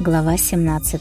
Глава 17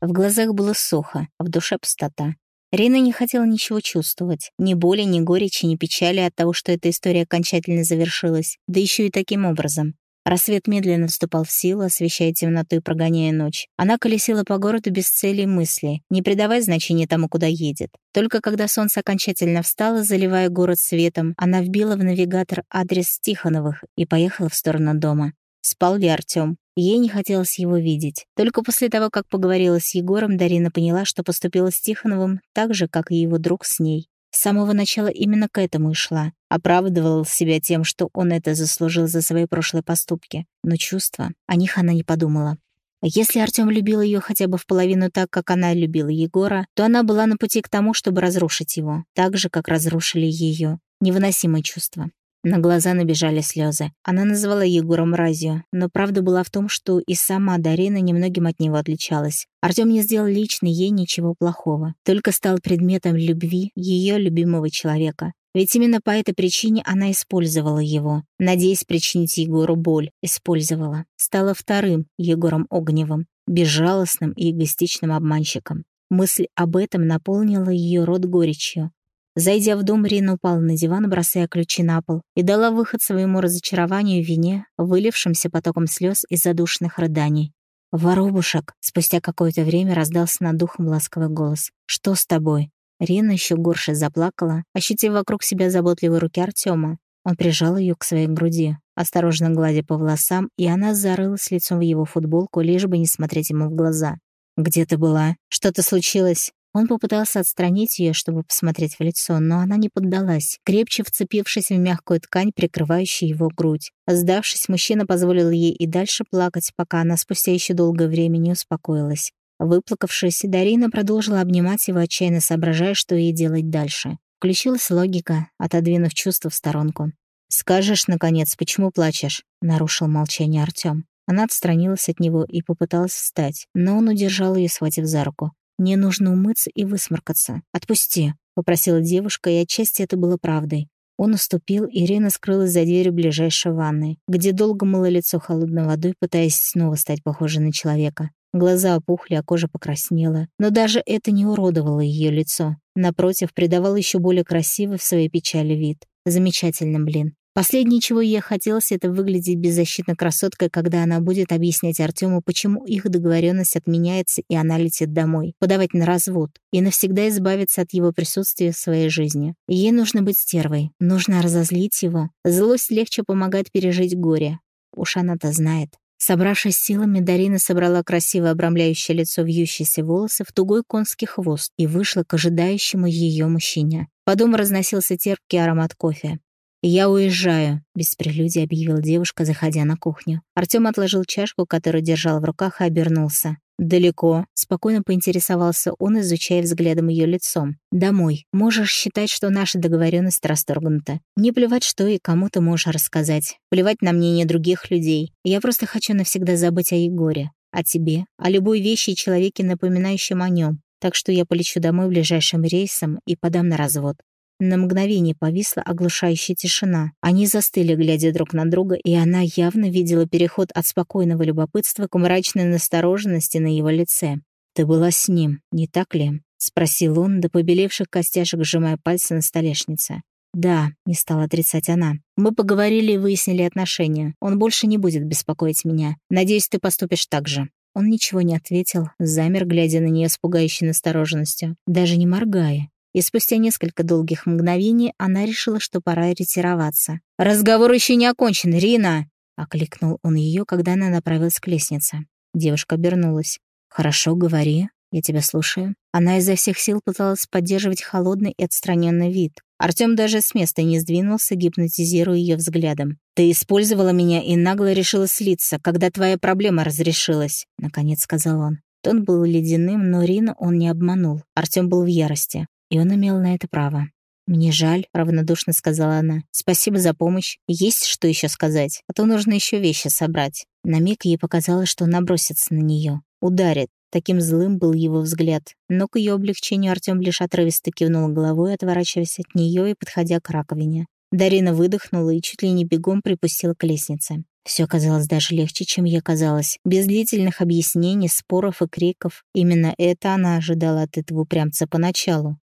В глазах было сухо, в душе пустота. Рина не хотела ничего чувствовать. Ни боли, ни горечи, ни печали от того, что эта история окончательно завершилась. Да еще и таким образом. Рассвет медленно вступал в силу, освещая темноту и прогоняя ночь. Она колесила по городу без цели и мысли, не придавая значения тому, куда едет. Только когда солнце окончательно встало, заливая город светом, она вбила в навигатор адрес Тихоновых и поехала в сторону дома. Спал ли Артём? Ей не хотелось его видеть. Только после того, как поговорила с Егором, Дарина поняла, что поступила с Тихоновым так же, как и его друг с ней. С самого начала именно к этому и шла. Оправдывала себя тем, что он это заслужил за свои прошлые поступки. Но чувства, о них она не подумала. Если Артём любил её хотя бы в половину так, как она любила Егора, то она была на пути к тому, чтобы разрушить его, так же, как разрушили её. Невыносимое чувство. На глаза набежали слезы. Она называла Егора мразью, но правда была в том, что и сама Дарина немногим от него отличалась. Артём не сделал лично ей ничего плохого, только стал предметом любви ее любимого человека. Ведь именно по этой причине она использовала его, надеясь причинить Егору боль. Использовала. Стала вторым Егором Огневым, безжалостным и эгоистичным обманщиком. Мысль об этом наполнила ее рот горечью. Зайдя в дом, Рина упала на диван, бросая ключи на пол, и дала выход своему разочарованию и вине, вылившимся потоком слез и задушенных рыданий. «Воробушек!» — спустя какое-то время раздался над духом ласковый голос. «Что с тобой?» Рина еще горше заплакала, ощутив вокруг себя заботливые руки Артема. Он прижал ее к своей груди, осторожно гладя по волосам, и она зарылась лицом в его футболку, лишь бы не смотреть ему в глаза. «Где ты была? Что-то случилось?» Он попытался отстранить ее, чтобы посмотреть в лицо, но она не поддалась, крепче вцепившись в мягкую ткань, прикрывающую его грудь. Сдавшись, мужчина позволил ей и дальше плакать, пока она спустя еще долгое время не успокоилась. Выплакавшись, Дарина продолжила обнимать его, отчаянно соображая, что ей делать дальше. Включилась логика, отодвинув чувство в сторонку. «Скажешь, наконец, почему плачешь?» — нарушил молчание Артём. Она отстранилась от него и попыталась встать, но он удержал ее, схватив за руку. «Мне нужно умыться и высморкаться. Отпусти», — попросила девушка, и отчасти это было правдой. Он уступил, и Ирина скрылась за дверью ближайшей ванной, где долго мыла лицо холодной водой, пытаясь снова стать похожей на человека. Глаза опухли, а кожа покраснела. Но даже это не уродовало ее лицо. Напротив, придавало еще более красивый в своей печали вид. Замечательно, блин. Последнее, чего ей хотелось, это выглядеть беззащитно красоткой, когда она будет объяснять Артему, почему их договоренность отменяется, и она летит домой, подавать на развод, и навсегда избавиться от его присутствия в своей жизни. Ей нужно быть стервой, нужно разозлить его. Злость легче помогает пережить горе. Уж она-то знает. Собравшись силами, Дарина собрала красиво обрамляющее лицо вьющиеся волосы в тугой конский хвост и вышла к ожидающему ее мужчине. По дому разносился терпкий аромат кофе. «Я уезжаю», — без прелюдии объявила девушка, заходя на кухню. Артём отложил чашку, которую держал в руках, и обернулся. «Далеко?» — спокойно поинтересовался он, изучая взглядом ее лицом. «Домой. Можешь считать, что наша договоренность расторгнута. Не плевать, что и кому ты можешь рассказать. Плевать на мнение других людей. Я просто хочу навсегда забыть о Егоре. О тебе. О любой вещи и человеке, напоминающем о нем. Так что я полечу домой ближайшим рейсом и подам на развод. На мгновение повисла оглушающая тишина. Они застыли, глядя друг на друга, и она явно видела переход от спокойного любопытства к мрачной настороженности на его лице. «Ты была с ним, не так ли?» — спросил он, до побелевших костяшек сжимая пальцы на столешнице. «Да», — не стала отрицать она. «Мы поговорили и выяснили отношения. Он больше не будет беспокоить меня. Надеюсь, ты поступишь так же». Он ничего не ответил, замер, глядя на нее с пугающей настороженностью, даже не моргая и спустя несколько долгих мгновений она решила, что пора ретироваться. «Разговор еще не окончен, Рина!» — окликнул он ее, когда она направилась к лестнице. Девушка обернулась. «Хорошо, говори, я тебя слушаю». Она изо всех сил пыталась поддерживать холодный и отстраненный вид. Артём даже с места не сдвинулся, гипнотизируя ее взглядом. «Ты использовала меня и нагло решила слиться, когда твоя проблема разрешилась», — наконец сказал он. Тон был ледяным, но Рину он не обманул. Артём был в ярости. И он имел на это право. «Мне жаль», — равнодушно сказала она. «Спасибо за помощь. Есть что еще сказать? А то нужно еще вещи собрать». На миг ей показалось, что набросится на нее, ударит. Таким злым был его взгляд. Но к ее облегчению Артем лишь отрывисто кивнул головой, отворачиваясь от нее и подходя к раковине. Дарина выдохнула и чуть ли не бегом припустила к лестнице. Все казалось даже легче, чем ей казалось. Без длительных объяснений, споров и криков. Именно это она ожидала от этого упрямца поначалу.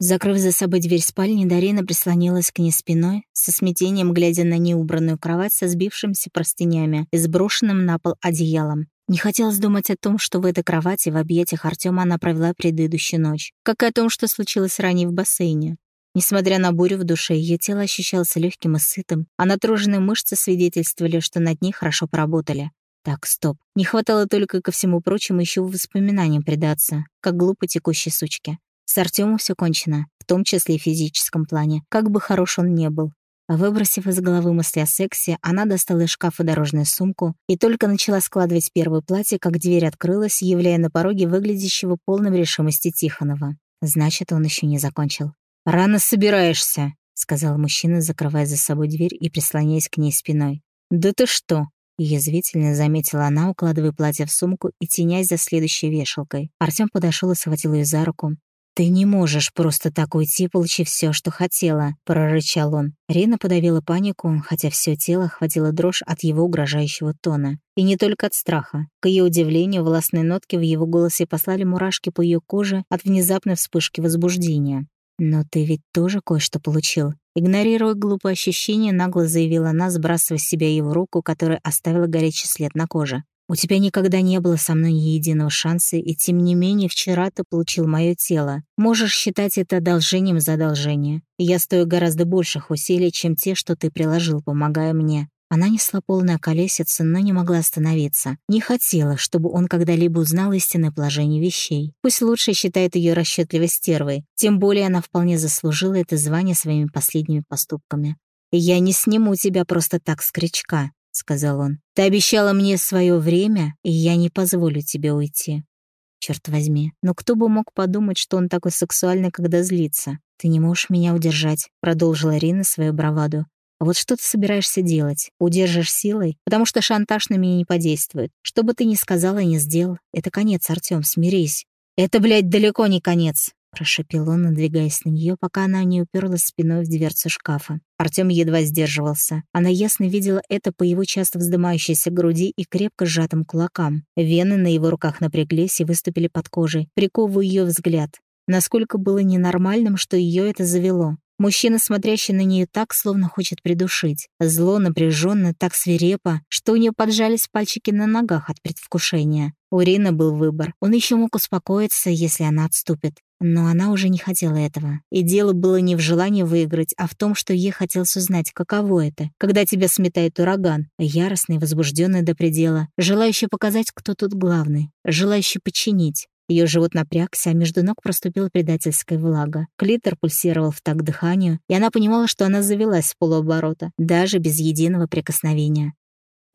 Закрыв за собой дверь спальни, Дарина прислонилась к ней спиной, со смятением глядя на неубранную кровать со сбившимися простынями и сброшенным на пол одеялом. Не хотелось думать о том, что в этой кровати в объятиях Артема она провела предыдущую ночь, как и о том, что случилось ранее в бассейне. Несмотря на бурю в душе, ее тело ощущалось легким и сытым, а натруженные мышцы свидетельствовали, что над ней хорошо поработали. Так, стоп. Не хватало только ко всему прочему еще воспоминаниям предаться, как глупо текущей сучке. С Артёмом всё кончено, в том числе и в физическом плане, как бы хорош он не был. Выбросив из головы мысли о сексе, она достала из шкафа дорожную сумку и только начала складывать первое платье, как дверь открылась, являя на пороге выглядящего полным решимости Тихонова. Значит, он ещё не закончил. «Рано собираешься», — сказал мужчина, закрывая за собой дверь и прислоняясь к ней спиной. «Да ты что?» — язвительно заметила она, укладывая платье в сумку и тенясь за следующей вешалкой. Артём подошёл и схватил её за руку. «Ты не можешь просто так уйти, получив все, что хотела», — прорычал он. Рина подавила панику, хотя все тело охватило дрожь от его угрожающего тона. И не только от страха. К ее удивлению, властные нотки в его голосе послали мурашки по ее коже от внезапной вспышки возбуждения. «Но ты ведь тоже кое-что получил». Игнорируя глупое ощущение, нагло заявила она, сбрасывая с себя его руку, которая оставила горячий след на коже. У тебя никогда не было со мной ни единого шанса, и тем не менее вчера ты получил мое тело. Можешь считать это одолжением за одолжение. Я стою гораздо больших усилий, чем те, что ты приложил, помогая мне». Она несла полная колесица, но не могла остановиться. Не хотела, чтобы он когда-либо узнал истинное положение вещей. Пусть лучше считает ее расчетливой стервой. Тем более она вполне заслужила это звание своими последними поступками. «Я не сниму тебя просто так с крючка сказал он. «Ты обещала мне свое время, и я не позволю тебе уйти». Черт возьми, но кто бы мог подумать, что он такой сексуальный, когда злится? Ты не можешь меня удержать, продолжила Рина свою браваду. А вот что ты собираешься делать? Удержишь силой? Потому что шантаж на меня не подействует. Что бы ты ни сказала и не сделал, это конец, Артём, смирись. Это, блядь, далеко не конец. Прошепел он, надвигаясь на нее, пока она не уперлась спиной в дверцу шкафа. Артем едва сдерживался. Она ясно видела это по его часто вздымающейся груди и крепко сжатым кулакам. Вены на его руках напряглись и выступили под кожей, приковывая ее взгляд. Насколько было ненормальным, что ее это завело. Мужчина, смотрящий на нее так, словно хочет придушить. Зло, напряженно, так свирепо, что у нее поджались пальчики на ногах от предвкушения. У Рины был выбор. Он еще мог успокоиться, если она отступит. Но она уже не хотела этого. И дело было не в желании выиграть, а в том, что ей хотелось узнать, каково это, когда тебя сметает ураган, яростный, возбужденный до предела, желающий показать, кто тут главный, желающий подчинить. Ее живот напрягся, а между ног проступила предательская влага. Клитор пульсировал в такт дыханию, и она понимала, что она завелась с полуоборота, даже без единого прикосновения.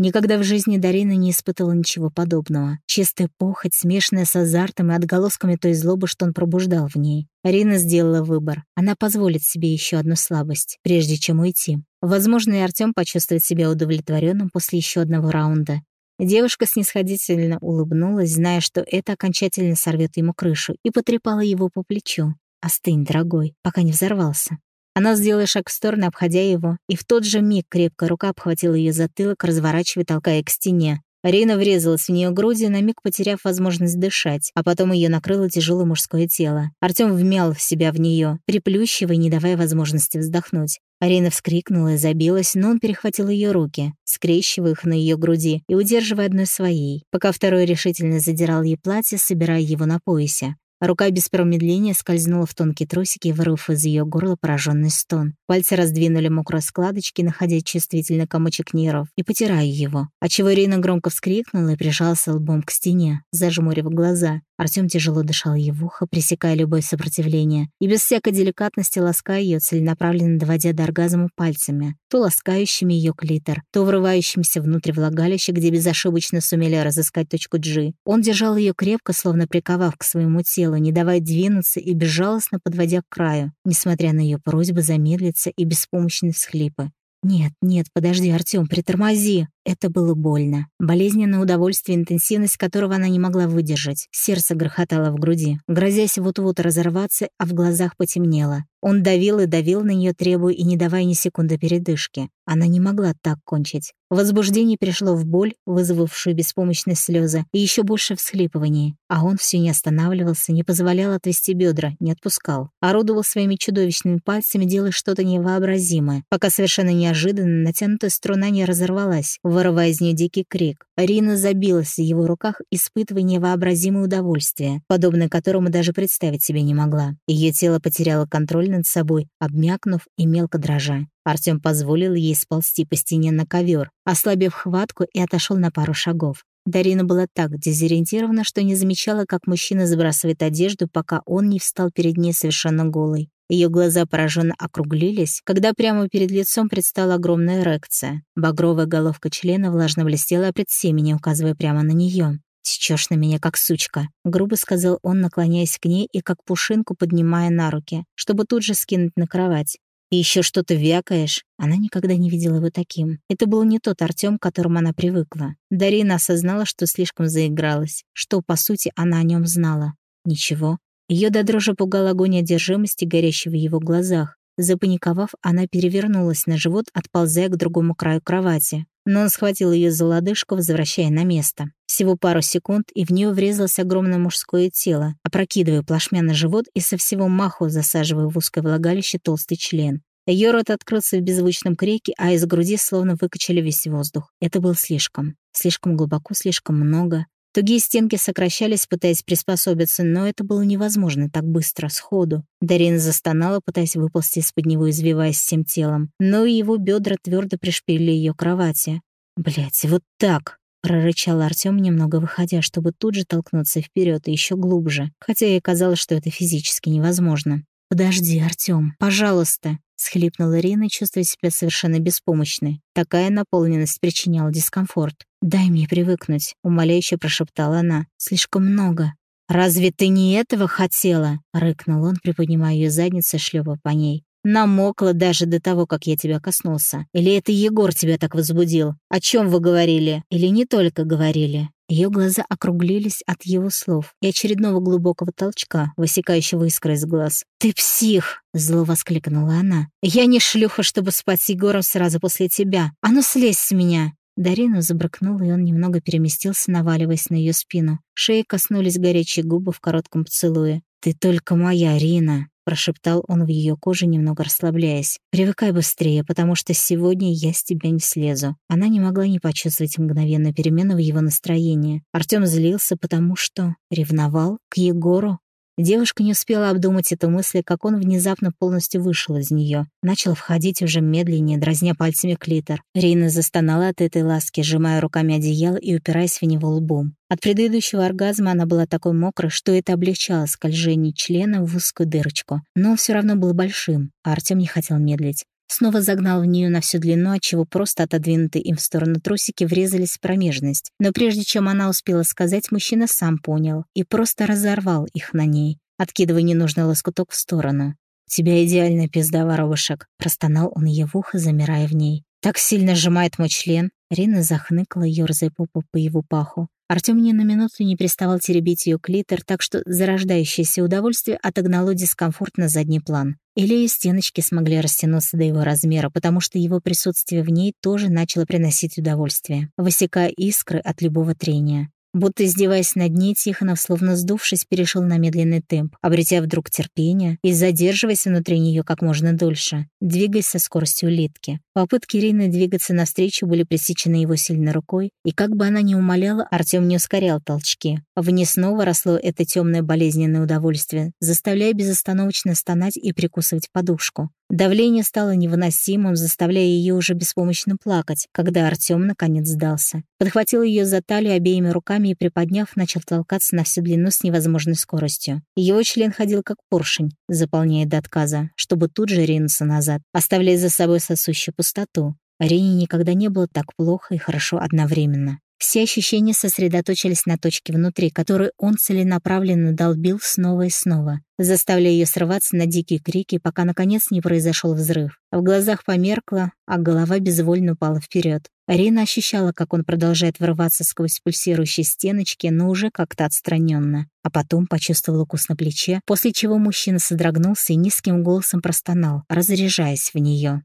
Никогда в жизни Дарина не испытывала ничего подобного. Чистая похоть, смешанная с азартом и отголосками той злобы, что он пробуждал в ней. Арина сделала выбор. Она позволит себе еще одну слабость, прежде чем уйти. Возможно, и Артём почувствует себя удовлетворенным после еще одного раунда. Девушка снисходительно улыбнулась, зная, что это окончательно сорвет ему крышу, и потрепала его по плечу. «Остынь, дорогой, пока не взорвался». Она сделала шаг в сторону, обходя его, и в тот же миг крепкая рука обхватила ее затылок, разворачивая, толкая к стене. Рина врезалась в нее грудью, на миг потеряв возможность дышать, а потом ее накрыло тяжелое мужское тело. Артем вмял в себя в нее, приплющивая, не давая возможности вздохнуть. Арина вскрикнула и забилась, но он перехватил ее руки, скрещивая их на ее груди и удерживая одной своей, пока второй решительно задирал ей платье, собирая его на поясе. Рука без промедления скользнула в тонкие трусики, вырвав из ее горла пораженный стон. Пальцы раздвинули мокрые складочки, находя чувствительный комочек нервов, и потирая его. Отчего Ирина громко вскрикнула и прижался лбом к стене, зажмурив глаза. Артём тяжело дышал ей в ухо, пресекая любое сопротивление, и без всякой деликатности лаская ее, целенаправленно доводя до оргазма пальцами, то ласкающими ее клитор, то врывающимся внутрь влагалища, где безошибочно сумели разыскать точку G. Он держал ее крепко, словно приковав к своему телу, не давая двинуться и безжалостно подводя к краю, несмотря на ее просьбы замедлиться и беспомощные всхлипы. «Нет, нет, подожди, Артём, притормози!» Это было больно. Болезненное удовольствие, интенсивность которого она не могла выдержать. Сердце грохотало в груди, грозясь вот-вот разорваться, а в глазах потемнело. Он давил и давил на нее, требуя и не давая ни секунды передышки. Она не могла так кончить. Возбуждение перешло в боль, вызвавшую беспомощные слезы, и еще больше всхлипываний. А он все не останавливался, не позволял отвести бедра, не отпускал. Орудовал своими чудовищными пальцами, делая что-то невообразимое, пока совершенно неожиданно натянутая струна не разорвалась, вырывая из нее дикий крик. Рина забилась в его руках, испытывая невообразимое удовольствие, подобное которому даже представить себе не могла. Ее тело потеряло контроль над собой, обмякнув и мелко дрожа. Артём позволил ей сползти по стене на ковер, ослабив хватку и отошел на пару шагов. Дарина была так дезориентирована, что не замечала, как мужчина сбрасывает одежду, пока он не встал перед ней совершенно голой. Ее глаза пораженно округлились, когда прямо перед лицом предстала огромная эрекция. Багровая головка члена влажно блестела пред семени, указывая прямо на нее. «Течёшь на меня, как сучка», — грубо сказал он, наклоняясь к ней и как пушинку поднимая на руки, чтобы тут же скинуть на кровать. «И ещё что-то вякаешь». Она никогда не видела его таким. Это был не тот Артём, к которому она привыкла. Дарина осознала, что слишком заигралась, что, по сути, она о нём знала. Ничего. Её до дрожи пугал огонь одержимости, горящий в его глазах. Запаниковав, она перевернулась на живот, отползая к другому краю кровати. Но он схватил ее за лодыжку, возвращая на место. Всего пару секунд, и в нее врезалось огромное мужское тело, опрокидывая плашмя на живот и со всего маху засаживая в узкое влагалище толстый член. Ее рот открылся в беззвучном крике, а из груди словно выкачали весь воздух. Это было слишком. Слишком глубоко, слишком много. Тугие стенки сокращались, пытаясь приспособиться, но это было невозможно так быстро, сходу. Дарина застонала, пытаясь выползти из-под него, извиваясь всем телом. Но его бедра твердо пришпилили ее кровати. Блять, вот так!» — прорычал Артем, немного выходя, чтобы тут же толкнуться вперед и еще глубже, хотя ей казалось, что это физически невозможно. «Подожди, Артем, пожалуйста!» — схлипнула Ирина, чувствуя себя совершенно беспомощной. Такая наполненность причиняла дискомфорт. «Дай мне привыкнуть», — умоляюще прошептала она. «Слишком много». «Разве ты не этого хотела?» — рыкнул он, приподнимая ее задницу, шлепа по ней. Намокла даже до того, как я тебя коснулся. Или это Егор тебя так возбудил? О чем вы говорили? Или не только говорили?» Ее глаза округлились от его слов и очередного глубокого толчка, высекающего искры из глаз. «Ты псих!» — зло воскликнула она. «Я не шлюха, чтобы спать с Егором сразу после тебя. А ну слезь с меня!» Дарина забракнула, и он немного переместился, наваливаясь на ее спину. Шеи коснулись горячие губы в коротком поцелуе. «Ты только моя, Рина!» Прошептал он в ее коже, немного расслабляясь. «Привыкай быстрее, потому что сегодня я с тебя не слезу». Она не могла не почувствовать мгновенную перемену в его настроении. Артём злился, потому что ревновал к Егору. Девушка не успела обдумать эту мысль, как он внезапно полностью вышел из нее. Начал входить уже медленнее, дразня пальцами клитор. Рина застонала от этой ласки, сжимая руками одеяло и упираясь в него лбом. От предыдущего оргазма она была такой мокрой, что это облегчало скольжение члена в узкую дырочку. Но он все равно был большим, а Артем не хотел медлить. Снова загнал в нее на всю длину, отчего просто отодвинутые им в сторону трусики врезались в промежность. Но прежде чем она успела сказать, мужчина сам понял и просто разорвал их на ней, откидывая ненужный лоскуток в сторону. «У тебя идеальная пизда, воробушек», — простонал он ей в ухо, замирая в ней. «Так сильно сжимает мой член». Рина захныкала, ёрзая попу по его паху. Артём ни на минуту не переставал теребить ее клитор, так что зарождающееся удовольствие отогнало дискомфорт на задний план. Или стеночки смогли растянуться до его размера, потому что его присутствие в ней тоже начало приносить удовольствие, высекая искры от любого трения. Будто издеваясь над ней, Тихонов, словно сдувшись, перешел на медленный темп, обретя вдруг терпение и задерживаясь внутри нее как можно дольше, двигаясь со скоростью улитки. Попытки Ирины двигаться навстречу были пресечены его сильной рукой, и как бы она ни умоляла, Артем не ускорял толчки. В ней снова росло это темное болезненное удовольствие, заставляя безостановочно стонать и прикусывать подушку. Давление стало невыносимым, заставляя ее уже беспомощно плакать, когда Артем наконец сдался. Подхватил ее за талию обеими руками и, приподняв, начал толкаться на всю длину с невозможной скоростью. Его член ходил как поршень, заполняя до отказа, чтобы тут же ринуться назад, оставляя за собой сосущую пустоту. Арине никогда не было так плохо и хорошо одновременно. Все ощущения сосредоточились на точке внутри, которую он целенаправленно долбил снова и снова, заставляя ее срываться на дикие крики, пока наконец не произошел взрыв. В глазах померкло, а голова безвольно упала вперед. Рина ощущала, как он продолжает врываться сквозь пульсирующие стеночки, но уже как-то отстраненно. А потом почувствовал укус на плече, после чего мужчина содрогнулся и низким голосом простонал, разряжаясь в нее.